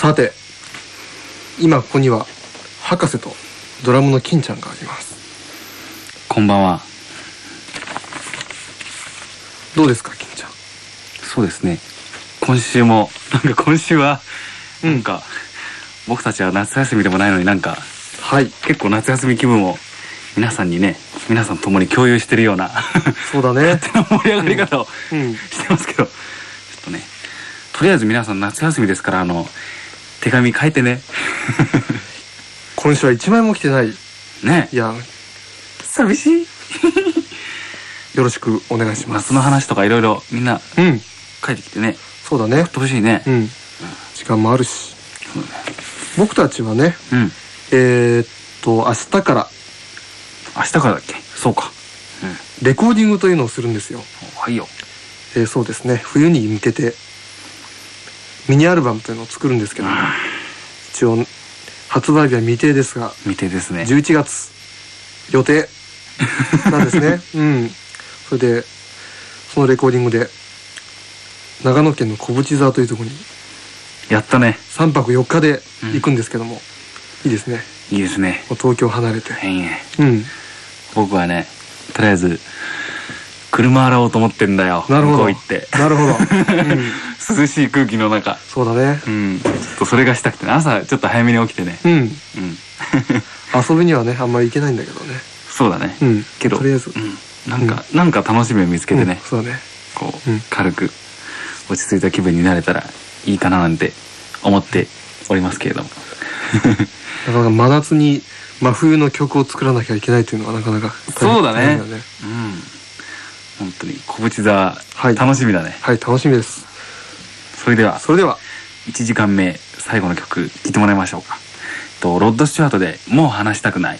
さて今ここには博士とドラムの金ちゃんがいます。こんばんは。どうですか金ちゃん？そうですね。今週も なんか今週はなんか、僕たちは夏休みでもないのになんかはい。結構夏休み気分を皆さんにね皆さんともに共有してるようなそうだね。盛り上がり方を、うん。してますけどちょっとねとりあえず皆さん夏休みですからあの手紙書いてね。今週は1枚も来てない。ね。いや。寂しい。よろしくお願いします。夏の話とかいろいろみんなうん。書いてきてね。そうだね。やってほしいね。うん。時間もあるし。そうね。僕たちはねうん。えー、っと明日から。明日からだっけ？そうか。うん。レコーディングというのをするんですよ、はいよ。えーそうですね。冬に向けてミニアルバムというのを作るんですけど、一応発売日は未定ですが未定ですね。11月予定なんですね。うん。それでそのレコーディングで長野県の小淵沢というところにやったね。3泊4日で行くんですけども、いいですね。いいですね。東京離れて。変えうん。僕はねとりあえず車洗おうと思ってんだよ。なるほど。向こう行って。なるほど、うん、涼しい空気の中。そうだね。うん。ちょっとそれがしたくてね。朝ちょっと早めに起きてね。うん。うん。遊びにはねあんまり行けないんだけどね。そうだね。うん。けどとりあえず。うん。なんかなんか楽しみを見つけてね。うんそうだね。こう軽く落ち着いた気分になれたらいいかななんて思っておりますけれども。なかなか真夏に真冬の曲を作らなきゃいけないというのはなかなかそうだね。うん。本当に小淵座はい。楽しみだね。はい楽しみですそれでは。それでは。1時間目最後の曲聴いてもらいましょうか。とロッド・スチュワートで「もう話したくない」